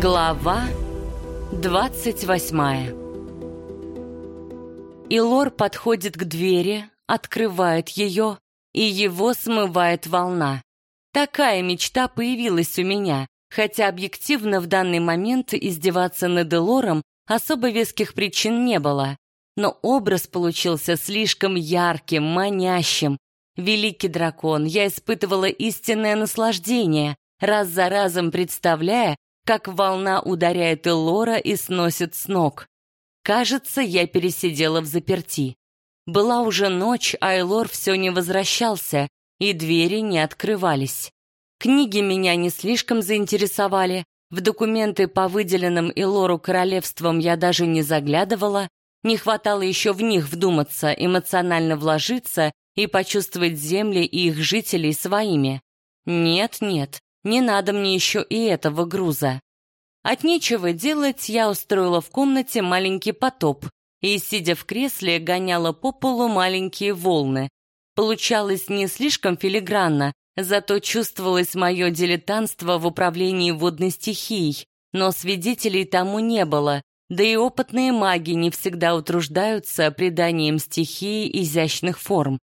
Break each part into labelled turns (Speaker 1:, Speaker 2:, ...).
Speaker 1: Глава 28 Илор подходит к двери, открывает ее, и его смывает волна. Такая мечта появилась у меня, хотя объективно в данный момент издеваться над Элором особо веских причин не было. Но образ получился слишком ярким, манящим. Великий дракон, я испытывала истинное наслаждение, раз за разом представляя, как волна ударяет Элора и сносит с ног. Кажется, я пересидела в заперти. Была уже ночь, а Элор все не возвращался, и двери не открывались. Книги меня не слишком заинтересовали, в документы по выделенным Элору королевствам я даже не заглядывала, не хватало еще в них вдуматься, эмоционально вложиться и почувствовать земли и их жителей своими. Нет, нет, не надо мне еще и этого груза. От нечего делать я устроила в комнате маленький потоп и, сидя в кресле, гоняла по полу маленькие волны. Получалось не слишком филигранно, зато чувствовалось мое дилетантство в управлении водной стихией, но свидетелей тому не было, да и опытные маги не всегда утруждаются приданием стихии изящных форм.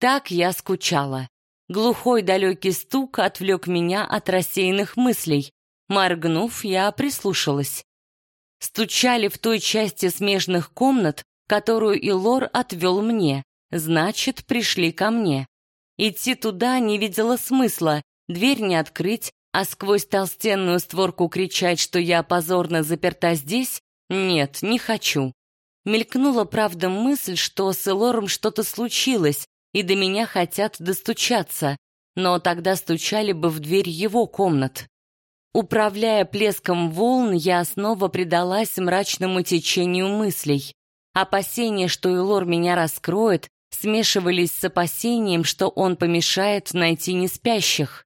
Speaker 1: Так я скучала. Глухой далекий стук отвлек меня от рассеянных мыслей. Моргнув, я прислушалась. Стучали в той части смежных комнат, которую Илор отвел мне. Значит, пришли ко мне. Идти туда не видела смысла, дверь не открыть, а сквозь толстенную створку кричать, что я позорно заперта здесь? Нет, не хочу. Мелькнула, правда, мысль, что с Элором что-то случилось, и до меня хотят достучаться, но тогда стучали бы в дверь его комнат. Управляя плеском волн, я снова предалась мрачному течению мыслей. Опасения, что Элор меня раскроет, смешивались с опасением, что он помешает найти неспящих.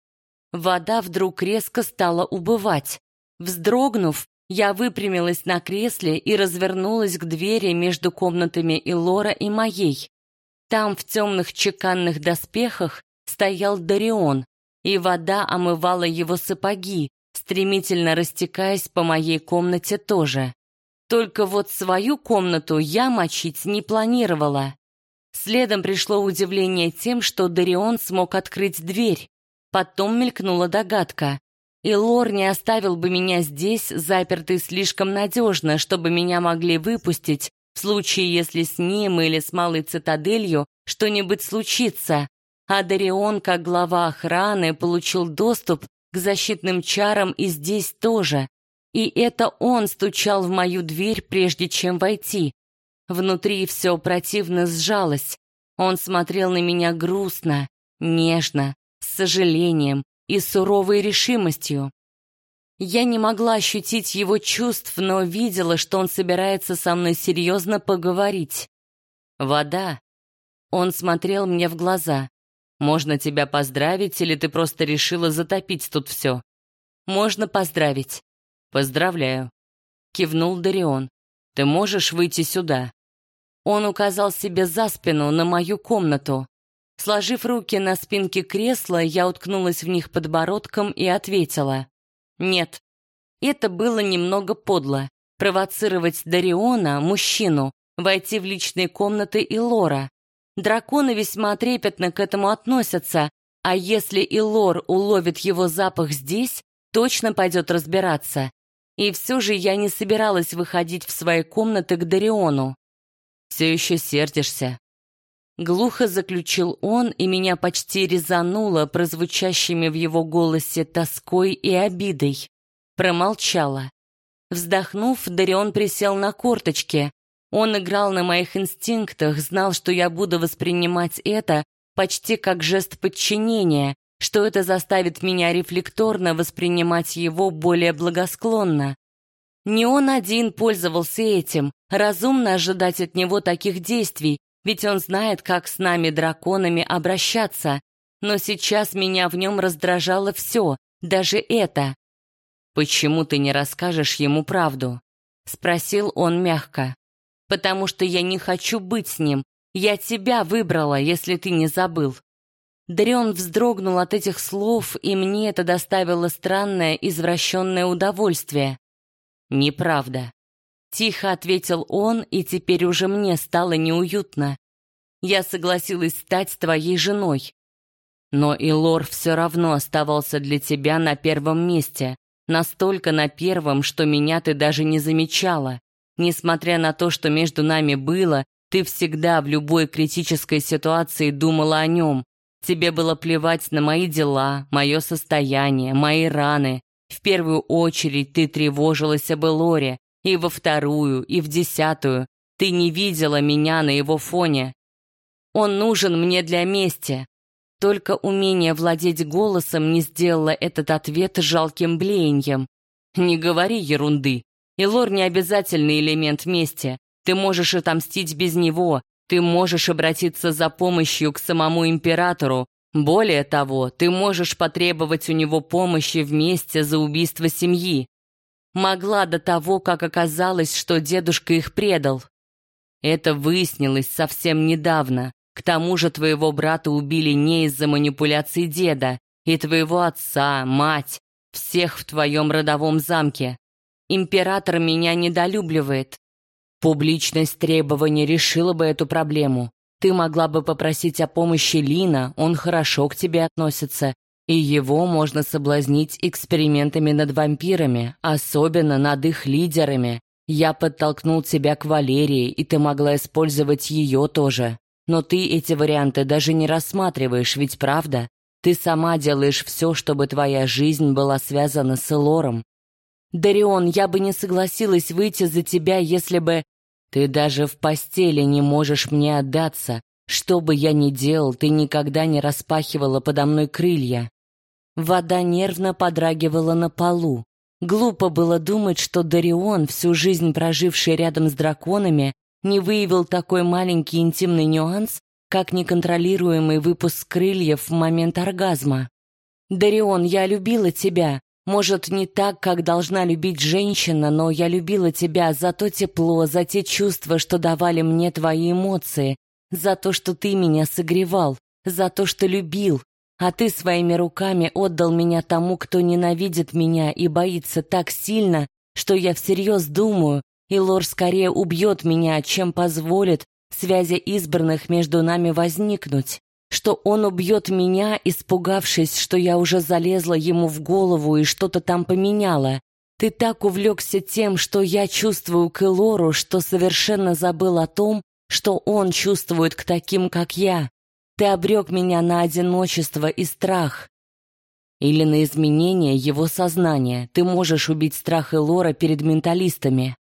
Speaker 1: Вода вдруг резко стала убывать. Вздрогнув, я выпрямилась на кресле и развернулась к двери между комнатами Илора и моей. Там в темных чеканных доспехах стоял Дарион, и вода омывала его сапоги, стремительно растекаясь по моей комнате тоже. Только вот свою комнату я мочить не планировала. Следом пришло удивление тем, что Дарион смог открыть дверь. Потом мелькнула догадка. И Лор не оставил бы меня здесь, запертой слишком надежно, чтобы меня могли выпустить, в случае, если с ним или с малой цитаделью что-нибудь случится. А Дарион, как глава охраны, получил доступ к защитным чарам и здесь тоже. И это он стучал в мою дверь, прежде чем войти. Внутри все противно сжалось. Он смотрел на меня грустно, нежно, с сожалением и суровой решимостью. Я не могла ощутить его чувств, но видела, что он собирается со мной серьезно поговорить. «Вода». Он смотрел мне в глаза. «Можно тебя поздравить, или ты просто решила затопить тут все?» «Можно поздравить». «Поздравляю», — кивнул Дарион. «Ты можешь выйти сюда?» Он указал себе за спину на мою комнату. Сложив руки на спинке кресла, я уткнулась в них подбородком и ответила. Нет. Это было немного подло. Провоцировать Дариона, мужчину, войти в личные комнаты Илора. Драконы весьма трепетно к этому относятся, а если Илор уловит его запах здесь, точно пойдет разбираться. И все же я не собиралась выходить в свои комнаты к Дариону. «Все еще сердишься», Глухо заключил он, и меня почти резануло прозвучащими в его голосе тоской и обидой. Промолчала. Вздохнув, Дарион присел на корточки. Он играл на моих инстинктах, знал, что я буду воспринимать это почти как жест подчинения, что это заставит меня рефлекторно воспринимать его более благосклонно. Не он один пользовался этим, разумно ожидать от него таких действий, ведь он знает, как с нами, драконами, обращаться. Но сейчас меня в нем раздражало все, даже это. «Почему ты не расскажешь ему правду?» — спросил он мягко. «Потому что я не хочу быть с ним. Я тебя выбрала, если ты не забыл». Дарион вздрогнул от этих слов, и мне это доставило странное извращенное удовольствие. «Неправда», — тихо ответил он, и теперь уже мне стало неуютно. «Я согласилась стать твоей женой. Но и Лор все равно оставался для тебя на первом месте, настолько на первом, что меня ты даже не замечала. Несмотря на то, что между нами было, ты всегда в любой критической ситуации думала о нем. Тебе было плевать на мои дела, мое состояние, мои раны. В первую очередь ты тревожилась об Элоре, и во вторую, и в десятую. Ты не видела меня на его фоне. Он нужен мне для мести. Только умение владеть голосом не сделало этот ответ жалким блеянием. Не говори ерунды. Илор не обязательный элемент мести. Ты можешь отомстить без него, ты можешь обратиться за помощью к самому императору. Более того, ты можешь потребовать у него помощи вместе за убийство семьи. Могла до того, как оказалось, что дедушка их предал. Это выяснилось совсем недавно. К тому же твоего брата убили не из-за манипуляций деда, и твоего отца, мать, всех в твоем родовом замке. Император меня недолюбливает. Публичность требований решила бы эту проблему. Ты могла бы попросить о помощи Лина, он хорошо к тебе относится, и его можно соблазнить экспериментами над вампирами, особенно над их лидерами. Я подтолкнул тебя к Валерии, и ты могла использовать ее тоже. Но ты эти варианты даже не рассматриваешь, ведь правда? Ты сама делаешь все, чтобы твоя жизнь была связана с Элором. Дарион, я бы не согласилась выйти за тебя, если бы... Ты даже в постели не можешь мне отдаться. Что бы я ни делал, ты никогда не распахивала подо мной крылья. Вода нервно подрагивала на полу. Глупо было думать, что Дарион, всю жизнь проживший рядом с драконами, не выявил такой маленький интимный нюанс, как неконтролируемый выпуск крыльев в момент оргазма. «Дарион, я любила тебя. Может, не так, как должна любить женщина, но я любила тебя за то тепло, за те чувства, что давали мне твои эмоции, за то, что ты меня согревал, за то, что любил, а ты своими руками отдал меня тому, кто ненавидит меня и боится так сильно, что я всерьез думаю, и Лор скорее убьет меня, чем позволит связи избранных между нами возникнуть, что он убьет меня, испугавшись, что я уже залезла ему в голову и что-то там поменяла. Ты так увлекся тем, что я чувствую к Элору, что совершенно забыл о том, что он чувствует к таким, как я. Ты обрек меня на одиночество и страх. Или на изменение его сознания. Ты можешь убить страх Элора перед менталистами.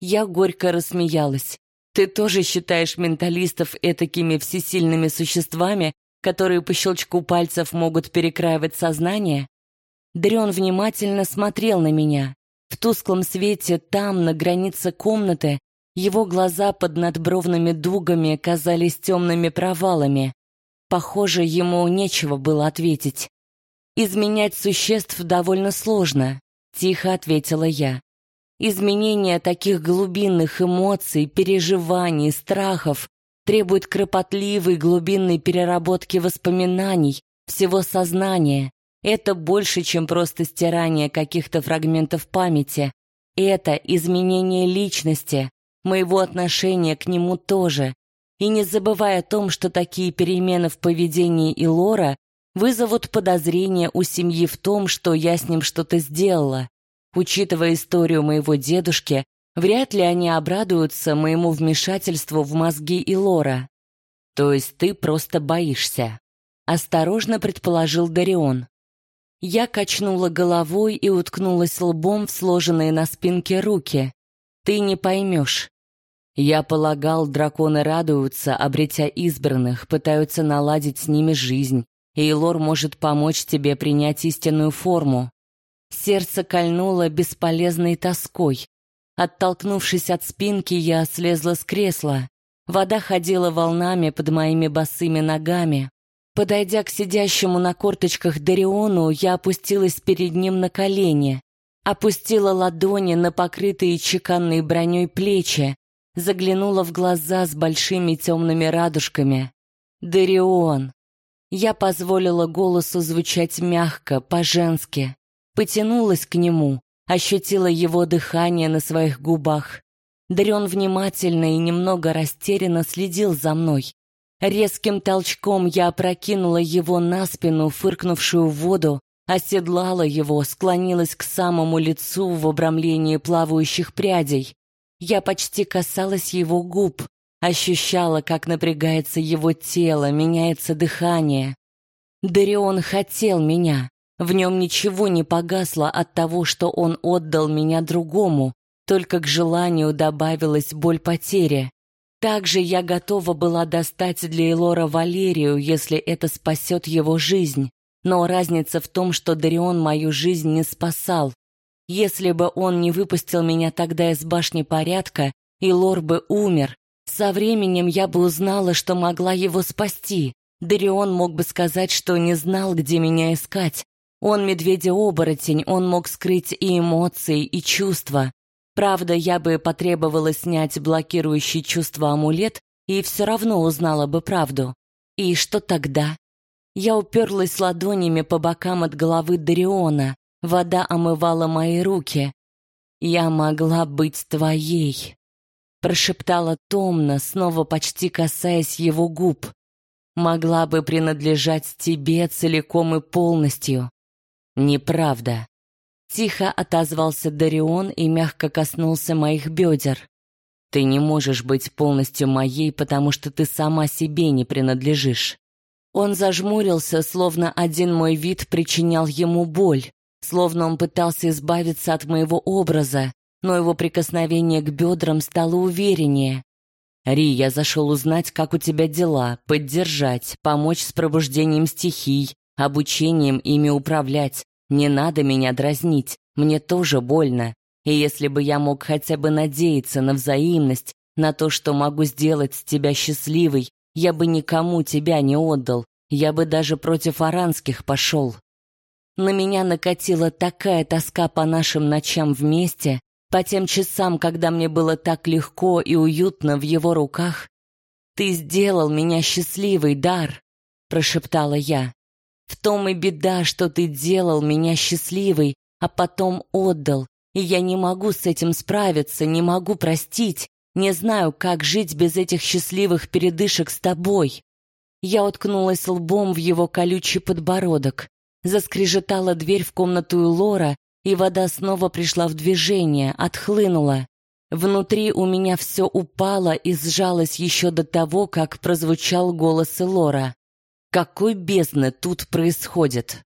Speaker 1: Я горько рассмеялась. «Ты тоже считаешь менталистов этакими всесильными существами, которые по щелчку пальцев могут перекраивать сознание?» Дрен внимательно смотрел на меня. В тусклом свете там, на границе комнаты, его глаза под надбровными дугами казались темными провалами. Похоже, ему нечего было ответить. «Изменять существ довольно сложно», — тихо ответила я. Изменение таких глубинных эмоций, переживаний, страхов требует кропотливой глубинной переработки воспоминаний, всего сознания. Это больше, чем просто стирание каких-то фрагментов памяти. Это изменение личности, моего отношения к нему тоже. И не забывая о том, что такие перемены в поведении Илора вызовут подозрения у семьи в том, что я с ним что-то сделала. Учитывая историю моего дедушки, вряд ли они обрадуются моему вмешательству в мозги Илора. То есть ты просто боишься, осторожно предположил Дарион. Я качнула головой и уткнулась лбом в сложенные на спинке руки. Ты не поймешь. Я полагал, драконы радуются, обретя избранных, пытаются наладить с ними жизнь, и Илор может помочь тебе принять истинную форму. Сердце кольнуло бесполезной тоской. Оттолкнувшись от спинки, я слезла с кресла. Вода ходила волнами под моими босыми ногами. Подойдя к сидящему на корточках Дариону, я опустилась перед ним на колени. Опустила ладони на покрытые чеканной броней плечи. Заглянула в глаза с большими темными радужками. «Дарион!» Я позволила голосу звучать мягко, по-женски. Потянулась к нему, ощутила его дыхание на своих губах. Дарион внимательно и немного растерянно следил за мной. Резким толчком я опрокинула его на спину, фыркнувшую в воду, оседлала его, склонилась к самому лицу в обрамлении плавающих прядей. Я почти касалась его губ, ощущала, как напрягается его тело, меняется дыхание. Дарион хотел меня. В нем ничего не погасло от того, что он отдал меня другому, только к желанию добавилась боль потери. Также я готова была достать для Элора Валерию, если это спасет его жизнь. Но разница в том, что Дарион мою жизнь не спасал. Если бы он не выпустил меня тогда из башни порядка, Илор бы умер. Со временем я бы узнала, что могла его спасти. Дарион мог бы сказать, что не знал, где меня искать. Он медведя-оборотень, он мог скрыть и эмоции, и чувства. Правда, я бы потребовала снять блокирующий чувство амулет и все равно узнала бы правду. И что тогда? Я уперлась ладонями по бокам от головы Дариона. Вода омывала мои руки. «Я могла быть твоей», — прошептала томно, снова почти касаясь его губ. «Могла бы принадлежать тебе целиком и полностью». «Неправда», Тихо отозвался Дарион и мягко коснулся моих бедер. «Ты не можешь быть полностью моей, потому что ты сама себе не принадлежишь». Он зажмурился, словно один мой вид причинял ему боль, словно он пытался избавиться от моего образа, но его прикосновение к бедрам стало увереннее. «Ри, я зашел узнать, как у тебя дела, поддержать, помочь с пробуждением стихий, обучением ими управлять. Не надо меня дразнить, мне тоже больно. И если бы я мог хотя бы надеяться на взаимность, на то, что могу сделать тебя счастливой, я бы никому тебя не отдал, я бы даже против аранских пошел. На меня накатила такая тоска по нашим ночам вместе, по тем часам, когда мне было так легко и уютно в его руках. «Ты сделал меня счастливой, Дар», — прошептала я. В том и беда, что ты делал меня счастливой, а потом отдал, и я не могу с этим справиться, не могу простить, не знаю, как жить без этих счастливых передышек с тобой. Я уткнулась лбом в его колючий подбородок. Заскрежетала дверь в комнату Лора, и вода снова пришла в движение, отхлынула. Внутри у меня все упало и сжалось еще до того, как прозвучал голос Лора. Какой бездны тут происходит?